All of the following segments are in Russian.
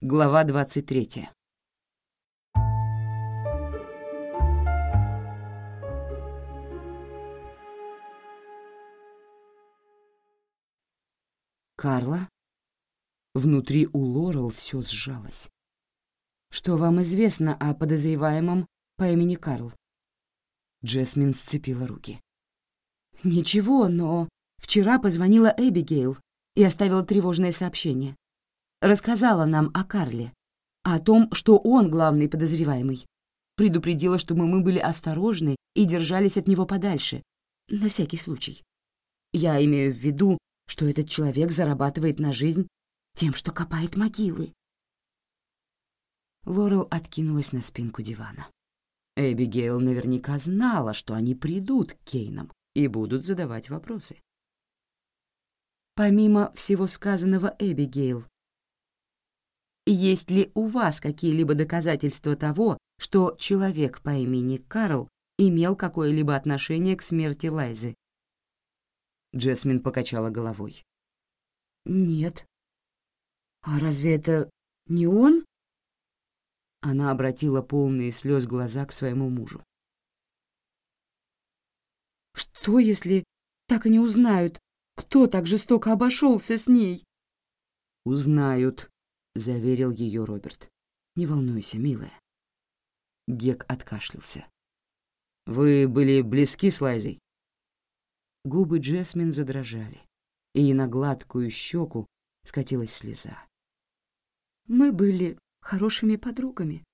Глава 23. Карла? Внутри у Лорел все сжалось. Что вам известно о подозреваемом по имени Карл? Джесмин сцепила руки. Ничего, но вчера позвонила Эбигейл и оставила тревожное сообщение рассказала нам о Карле, о том, что он главный подозреваемый. Предупредила, чтобы мы были осторожны и держались от него подальше, на всякий случай. Я имею в виду, что этот человек зарабатывает на жизнь тем, что копает могилы. Лорел откинулась на спинку дивана. Эбигейл наверняка знала, что они придут к Кейнам и будут задавать вопросы. Помимо всего сказанного Эбигейл, есть ли у вас какие-либо доказательства того, что человек по имени Карл имел какое-либо отношение к смерти Лайзы? Джесмин покачала головой. «Нет». «А разве это не он?» Она обратила полные слез глаза к своему мужу. «Что, если так и не узнают, кто так жестоко обошелся с ней?» «Узнают», — заверил ее Роберт. «Не волнуйся, милая». Гек откашлялся. «Вы были близки с Лайзой?» Губы Джесмин задрожали, и на гладкую щеку скатилась слеза. «Мы были хорошими подругами.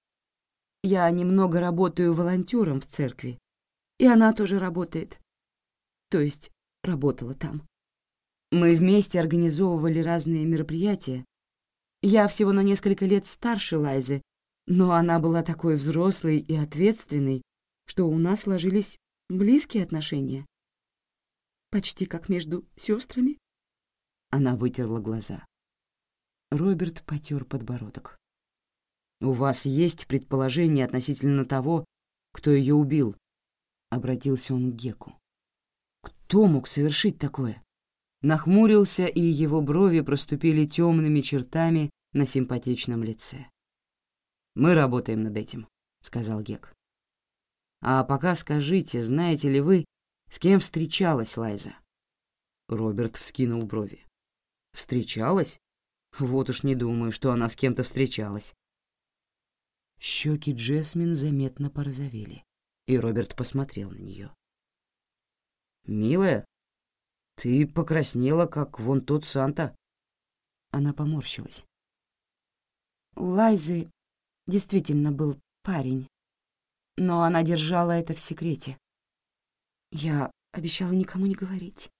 Я немного работаю волонтером в церкви, и она тоже работает. То есть работала там. Мы вместе организовывали разные мероприятия, я всего на несколько лет старше Лайзы, но она была такой взрослой и ответственной, что у нас сложились близкие отношения. Почти как между сестрами. Она вытерла глаза. Роберт потер подбородок. «У вас есть предположение относительно того, кто ее убил?» — обратился он к Геку. «Кто мог совершить такое?» Нахмурился, и его брови проступили темными чертами на симпатичном лице. «Мы работаем над этим», — сказал Гек. «А пока скажите, знаете ли вы, с кем встречалась Лайза?» Роберт вскинул брови. «Встречалась? Вот уж не думаю, что она с кем-то встречалась». Щеки Джесмин заметно порозовели, и Роберт посмотрел на нее. «Милая, ты покраснела, как вон тот Санта». Она поморщилась. У Лайзы действительно был парень, но она держала это в секрете. Я обещала никому не говорить.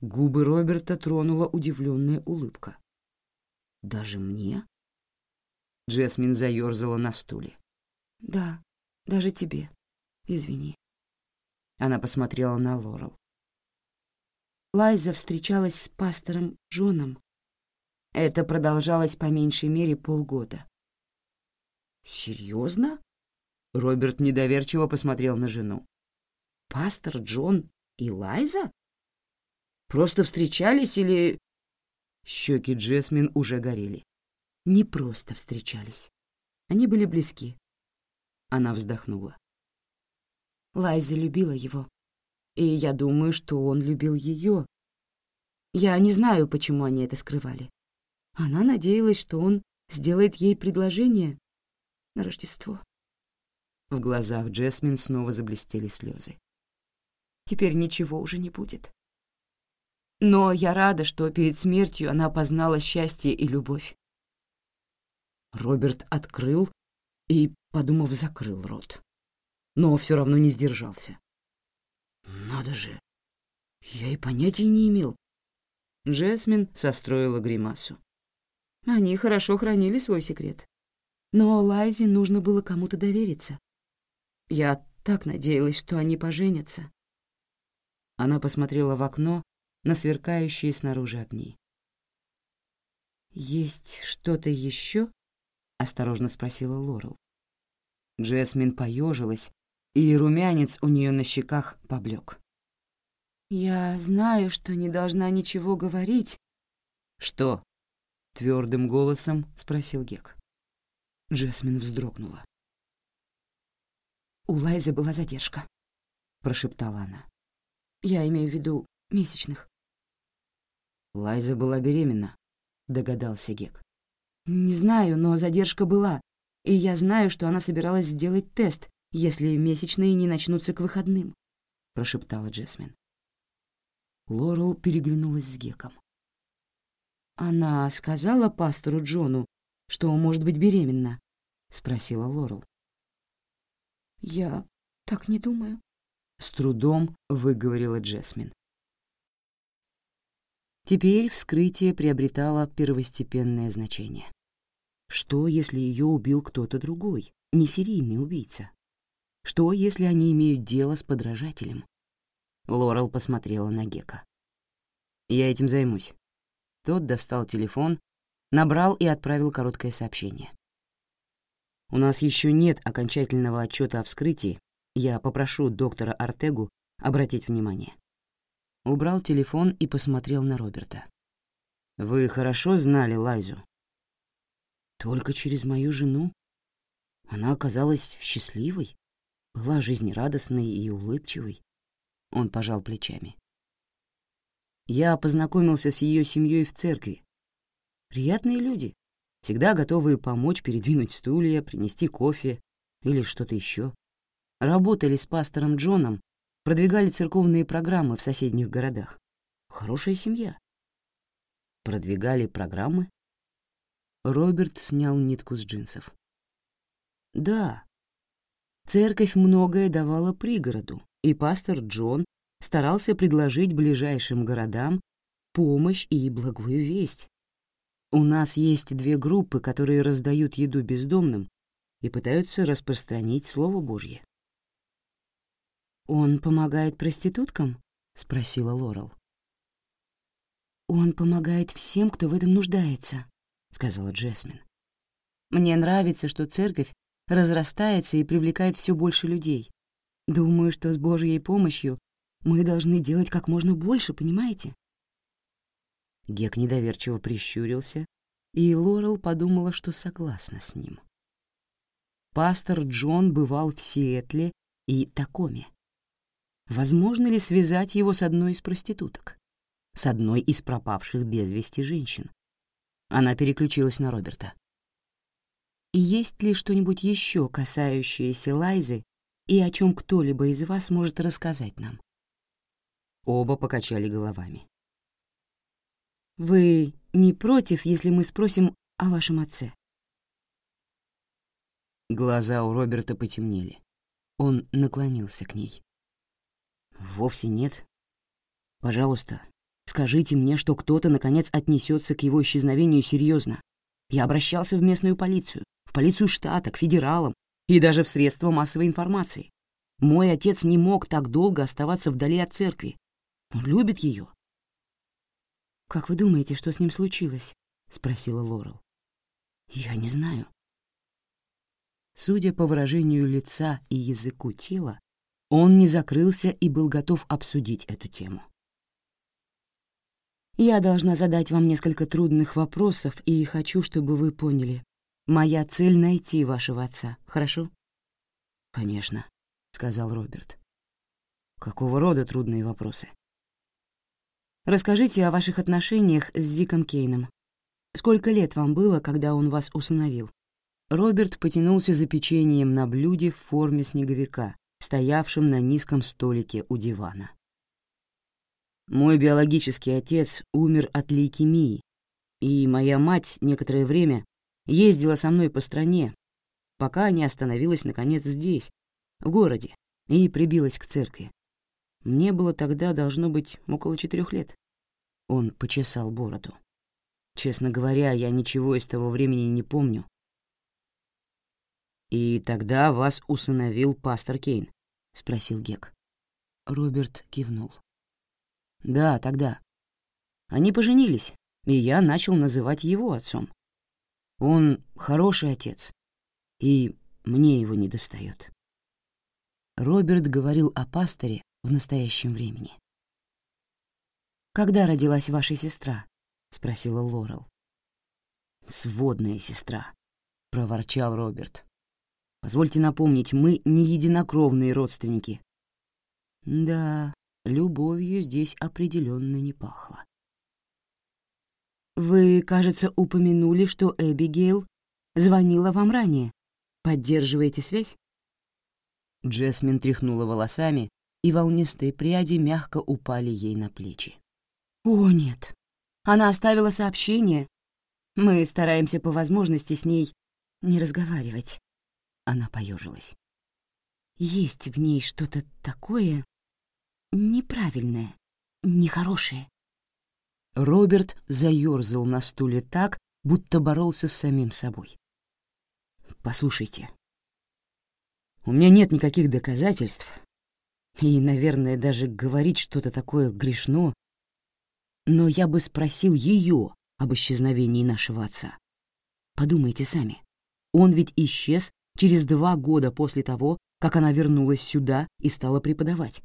Губы Роберта тронула удивленная улыбка. «Даже мне?» Джесмин заерзала на стуле. «Да, даже тебе. Извини». Она посмотрела на Лорел. Лайза встречалась с пастором Джоном, это продолжалось по меньшей мере полгода. «Серьезно?» Роберт недоверчиво посмотрел на жену. «Пастор Джон и Лайза? Просто встречались или...» Щеки Джесмин уже горели. Не просто встречались. Они были близки. Она вздохнула. Лайза любила его. И я думаю, что он любил ее. Я не знаю, почему они это скрывали. Она надеялась, что он сделает ей предложение на Рождество. В глазах Джесмин снова заблестели слезы. Теперь ничего уже не будет. Но я рада, что перед смертью она познала счастье и любовь. Роберт открыл и, подумав, закрыл рот. Но все равно не сдержался. «Надо же! Я и понятия не имел». Джесмин состроила гримасу. Они хорошо хранили свой секрет. Но Лайзе нужно было кому-то довериться. Я так надеялась, что они поженятся. Она посмотрела в окно на сверкающие снаружи огни. «Есть что-то еще?» — осторожно спросила Лорел. Джесмин поежилась, и румянец у нее на щеках поблек. «Я знаю, что не должна ничего говорить». «Что?» Твердым голосом спросил Гек. Джесмин вздрогнула. «У Лайзы была задержка», — прошептала она. «Я имею в виду месячных». Лайза была беременна, догадался Гек. «Не знаю, но задержка была, и я знаю, что она собиралась сделать тест, если месячные не начнутся к выходным», — прошептала Джесмин. Лорел переглянулась с Геком. «Она сказала пастору Джону, что может быть беременна?» — спросила Лорел. «Я так не думаю», — с трудом выговорила Джесмин. Теперь вскрытие приобретало первостепенное значение. Что, если ее убил кто-то другой, не серийный убийца? Что, если они имеют дело с подражателем? Лорел посмотрела на Гека. «Я этим займусь». Тот достал телефон, набрал и отправил короткое сообщение. «У нас еще нет окончательного отчета о вскрытии. Я попрошу доктора Артегу обратить внимание». Убрал телефон и посмотрел на Роберта. «Вы хорошо знали Лайзу?» «Только через мою жену. Она оказалась счастливой, была жизнерадостной и улыбчивой». Он пожал плечами. «Я познакомился с ее семьей в церкви. Приятные люди, всегда готовые помочь передвинуть стулья, принести кофе или что-то еще. Работали с пастором Джоном продвигали церковные программы в соседних городах. Хорошая семья. Продвигали программы? Роберт снял нитку с джинсов. Да. Церковь многое давала пригороду, и пастор Джон старался предложить ближайшим городам помощь и благую весть. У нас есть две группы, которые раздают еду бездомным и пытаются распространить Слово Божье. «Он помогает проституткам?» — спросила Лорел. «Он помогает всем, кто в этом нуждается», — сказала Джесмин. «Мне нравится, что церковь разрастается и привлекает все больше людей. Думаю, что с Божьей помощью мы должны делать как можно больше, понимаете?» Гек недоверчиво прищурился, и Лорел подумала, что согласна с ним. Пастор Джон бывал в Сиэтле и Такоме. Возможно ли связать его с одной из проституток? С одной из пропавших без вести женщин? Она переключилась на Роберта. «Есть ли что-нибудь еще, касающееся Лайзы, и о чем кто-либо из вас может рассказать нам?» Оба покачали головами. «Вы не против, если мы спросим о вашем отце?» Глаза у Роберта потемнели. Он наклонился к ней. Вовсе нет. Пожалуйста, скажите мне, что кто-то, наконец, отнесется к его исчезновению серьезно. Я обращался в местную полицию, в полицию штата, к федералам и даже в средства массовой информации. Мой отец не мог так долго оставаться вдали от церкви. Он любит ее. «Как вы думаете, что с ним случилось?» — спросила Лорел. «Я не знаю». Судя по выражению лица и языку тела, он не закрылся и был готов обсудить эту тему. «Я должна задать вам несколько трудных вопросов, и хочу, чтобы вы поняли. Моя цель — найти вашего отца, хорошо?» «Конечно», — сказал Роберт. «Какого рода трудные вопросы?» «Расскажите о ваших отношениях с Зиком Кейном. Сколько лет вам было, когда он вас усыновил?» Роберт потянулся за печеньем на блюде в форме снеговика, стоявшим на низком столике у дивана. Мой биологический отец умер от лейкемии, и моя мать некоторое время ездила со мной по стране, пока не остановилась, наконец, здесь, в городе, и прибилась к церкви. Мне было тогда, должно быть, около четырех лет. Он почесал бороду. Честно говоря, я ничего из того времени не помню. И тогда вас усыновил пастор Кейн. — спросил Гек. Роберт кивнул. «Да, тогда. Они поженились, и я начал называть его отцом. Он хороший отец, и мне его не достает. Роберт говорил о пасторе в настоящем времени. «Когда родилась ваша сестра?» — спросила Лорел. «Сводная сестра», — проворчал Роберт. «Позвольте напомнить, мы не единокровные родственники». Да, любовью здесь определенно не пахло. «Вы, кажется, упомянули, что Эбигейл звонила вам ранее. Поддерживаете связь?» Джесмин тряхнула волосами, и волнистые пряди мягко упали ей на плечи. «О, нет. Она оставила сообщение. Мы стараемся по возможности с ней не разговаривать». Она поежилась. «Есть в ней что-то такое неправильное, нехорошее». Роберт заёрзал на стуле так, будто боролся с самим собой. «Послушайте, у меня нет никаких доказательств, и, наверное, даже говорить что-то такое грешно, но я бы спросил ее об исчезновении нашего отца. Подумайте сами, он ведь исчез через два года после того, как она вернулась сюда и стала преподавать.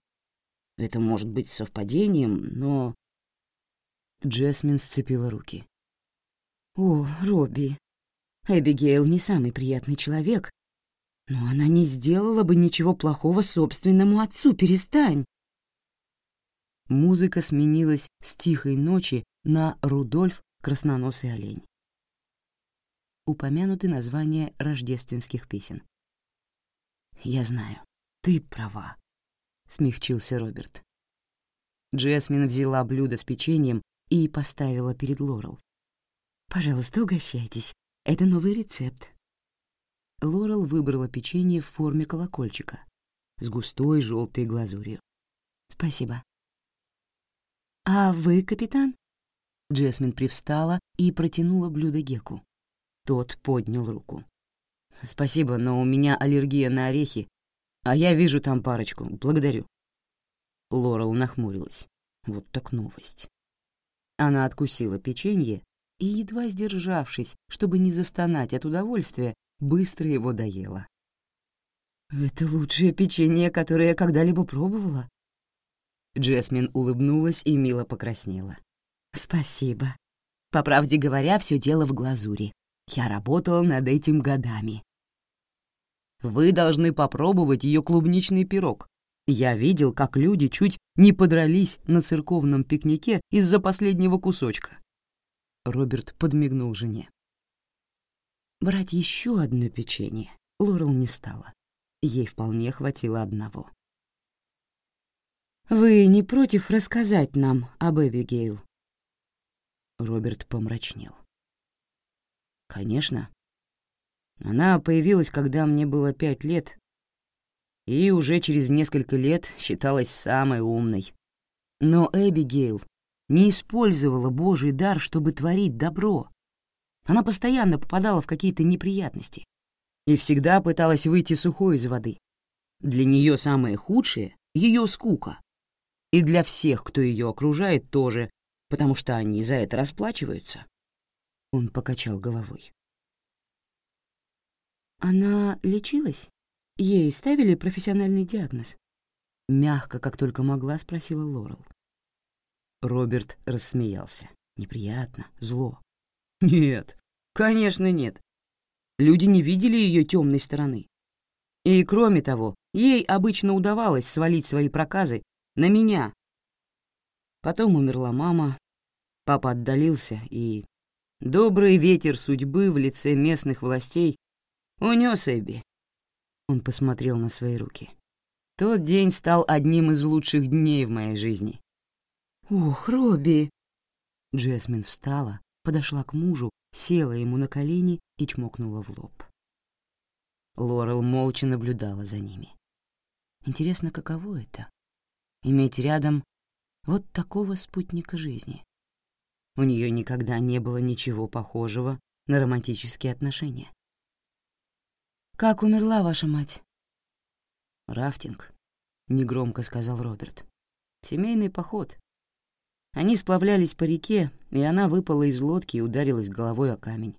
Это может быть совпадением, но... Джесмин сцепила руки. «О, Робби, Эбигейл не самый приятный человек, но она не сделала бы ничего плохого собственному отцу, перестань. Музыка сменилась с тихой ночи на «Рудольф, красноносый олень». Упомянуты названия рождественских песен. «Я знаю, ты права», — смягчился Роберт. Джесмин взяла блюдо с печеньем и поставила перед Лорел. «Пожалуйста, угощайтесь. Это новый рецепт. Лорел выбрала печенье в форме колокольчика с густой желтой глазурью. «Спасибо». «А вы, капитан?» Джесмин привстала и протянула блюдо Геку. Тот поднял руку. «Спасибо, но у меня аллергия на орехи, а я вижу там парочку. Благодарю». Лорел нахмурилась. Вот так новость. Она откусила печенье и, едва сдержавшись, чтобы не застонать от удовольствия, быстро его доела. «Это лучшее печенье, которое я когда-либо пробовала». Джесмин улыбнулась и мило покраснела. «Спасибо. По правде говоря, все дело в глазури. Я работала над этим годами». «Вы должны попробовать ее клубничный пирог. Я видел, как люди чуть не подрались на церковном пикнике из-за последнего кусочка». Роберт подмигнул жене. Брать еще одно печенье Лорел не стала. Ей вполне хватило одного. «Вы не против рассказать нам об Эбигейл?» Роберт помрачнел. «Конечно. Она появилась, когда мне было пять лет, и уже через несколько лет считалась самой умной. Но Эбигейл не использовала Божий дар, чтобы творить добро. Она постоянно попадала в какие-то неприятности и всегда пыталась выйти сухой из воды. Для нее самое худшее — ее скука. И для всех, кто ее окружает, тоже, потому что они за это расплачиваются. Он покачал головой. Она лечилась? Ей ставили профессиональный диагноз? Мягко, как только могла, спросила Лорел. Роберт рассмеялся. Неприятно, зло. Нет, Конечно, нет. Люди не видели ее темной стороны. И, кроме того, ей обычно удавалось свалить свои проказы на меня. Потом умерла мама, папа отдалился, и добрый ветер судьбы в лице местных властей унес Эбби. Он посмотрел на свои руки. Тот день стал одним из лучших дней в моей жизни. «Ох, Робби!» Джесмин встала, подошла к мужу села ему на колени и чмокнула в лоб. Лорел молча наблюдала за ними. Интересно, каково это — иметь рядом вот такого спутника жизни. У нее никогда не было ничего похожего на романтические отношения. «Как умерла ваша мать?» «Рафтинг», — негромко сказал Роберт. «Семейный поход. Они сплавлялись по реке, и она выпала из лодки и ударилась головой о камень.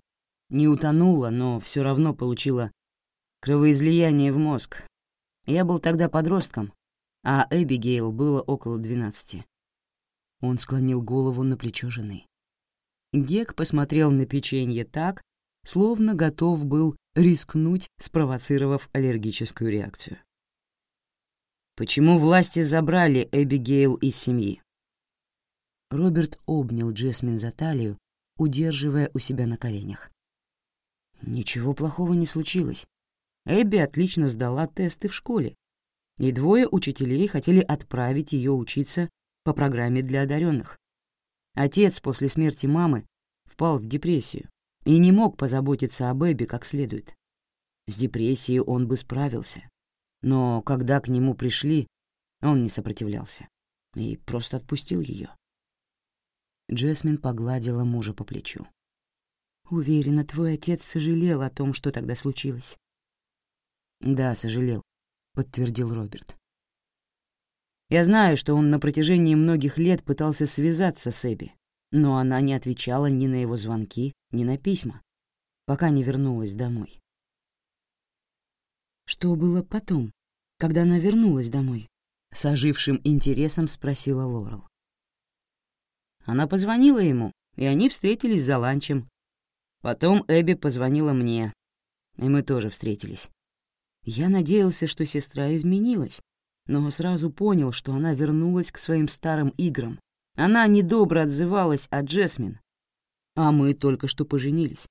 Не утонула, но все равно получила кровоизлияние в мозг. Я был тогда подростком, а Эбигейл было около двенадцати. Он склонил голову на плечо жены. Гек посмотрел на печенье так, словно готов был рискнуть, спровоцировав аллергическую реакцию. «Почему власти забрали Эбигейл из семьи?» Роберт обнял Джесмин за талию, удерживая у себя на коленях. Ничего плохого не случилось. Эбби отлично сдала тесты в школе, и двое учителей хотели отправить ее учиться по программе для одаренных. Отец после смерти мамы впал в депрессию и не мог позаботиться об Эбби как следует. С депрессией он бы справился, но когда к нему пришли, он не сопротивлялся и просто отпустил ее. Джесмин погладила мужа по плечу. «Уверена, твой отец сожалел о том, что тогда случилось». «Да, сожалел», — подтвердил Роберт. «Я знаю, что он на протяжении многих лет пытался связаться с Эбби, но она не отвечала ни на его звонки, ни на письма, пока не вернулась домой. Что было потом, когда она вернулась домой? С ожившим интересом спросила Лорел. Она позвонила ему, и они встретились за ланчем. Потом Эбби позвонила мне, и мы тоже встретились. Я надеялся, что сестра изменилась, но сразу понял, что она вернулась к своим старым играм. Она недобро отзывалась о Джесмин, а мы только что поженились.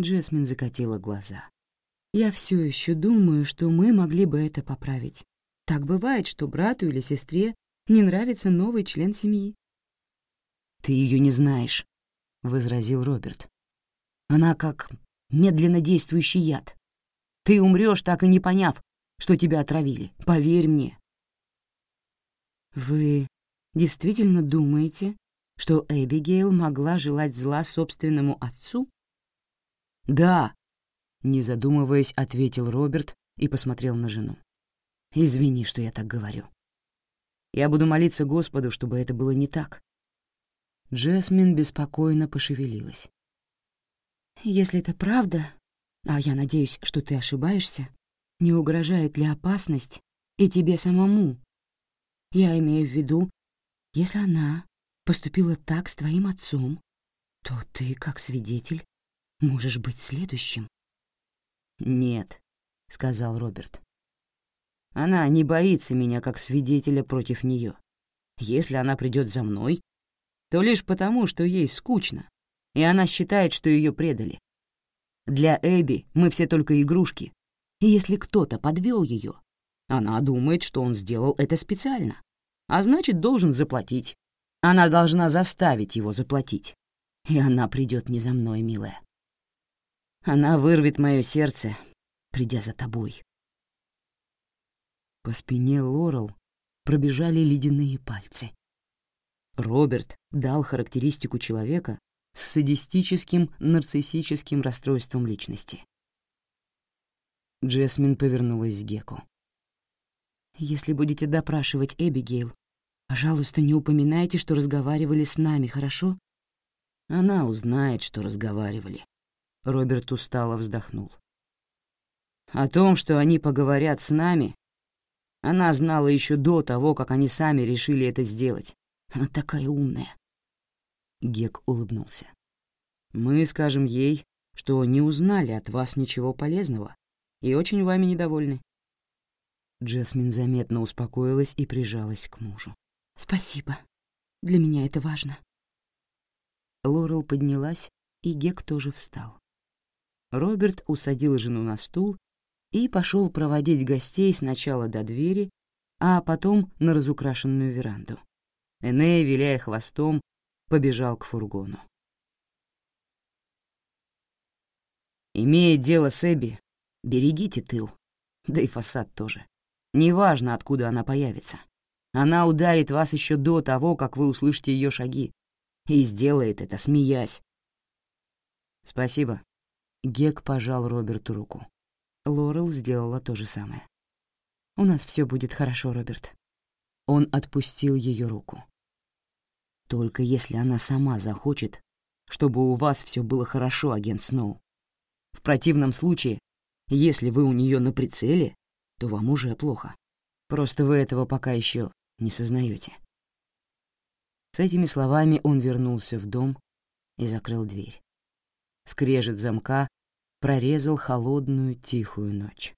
Джесмин закатила глаза. Я все еще думаю, что мы могли бы это поправить. Так бывает, что брату или сестре не нравится новый член семьи. «Ты ее не знаешь», — возразил Роберт. «Она как медленно действующий яд. Ты умрешь, так и не поняв, что тебя отравили. Поверь мне». «Вы действительно думаете, что Эбигейл могла желать зла собственному отцу?» «Да», — не задумываясь, ответил Роберт и посмотрел на жену. «Извини, что я так говорю. Я буду молиться Господу, чтобы это было не так». Джесмин беспокойно пошевелилась. «Если это правда, а я надеюсь, что ты ошибаешься, не угрожает ли опасность и тебе самому? Я имею в виду, если она поступила так с твоим отцом, то ты, как свидетель, можешь быть следующим. «Нет», — сказал Роберт. «Она не боится меня как свидетеля против нее. Если она придет за мной, то лишь потому, что ей скучно, и она считает, что ее предали. Для Эбби мы все только игрушки, и если кто-то подвел ее, она думает, что он сделал это специально, а значит, должен заплатить. Она должна заставить его заплатить. И она придет не за мной, милая. Она вырвет мое сердце, придя за тобой. По спине Лорел пробежали ледяные пальцы. Роберт дал характеристику человека с садистическим нарциссическим расстройством личности. Джесмин повернулась к Геку. «Если будете допрашивать Эбигейл, Пожалуйста, не упоминайте, что разговаривали с нами, хорошо? Она узнает, что разговаривали. Роберт устало вздохнул. О том, что они поговорят с нами, она знала еще до того, как они сами решили это сделать. Она такая умная. Гек улыбнулся. Мы скажем ей, что не узнали от вас ничего полезного и очень вами недовольны. Джесмин заметно успокоилась и прижалась к мужу. «Спасибо. Для меня это важно». Лорел поднялась, и Гек тоже встал. Роберт усадил жену на стул и пошел проводить гостей сначала до двери, а потом на разукрашенную веранду. Энея, виляя хвостом, побежал к фургону. Имея дело с Эбби, берегите тыл, да и фасад тоже. Неважно, откуда она появится. Она ударит вас еще до того, как вы услышите ее шаги. И сделает это, смеясь. Спасибо. Гек пожал Роберту руку. Лорел сделала то же самое. «У нас все будет хорошо, Роберт». Он отпустил ее руку. «Только если она сама захочет, чтобы у вас все было хорошо, агент Сноу. В противном случае, если вы у нее на прицеле, то вам уже плохо. Просто вы этого пока еще не сознаете. С этими словами он вернулся в дом, и закрыл дверь. Скрежет замка прорезал холодную тихую ночь.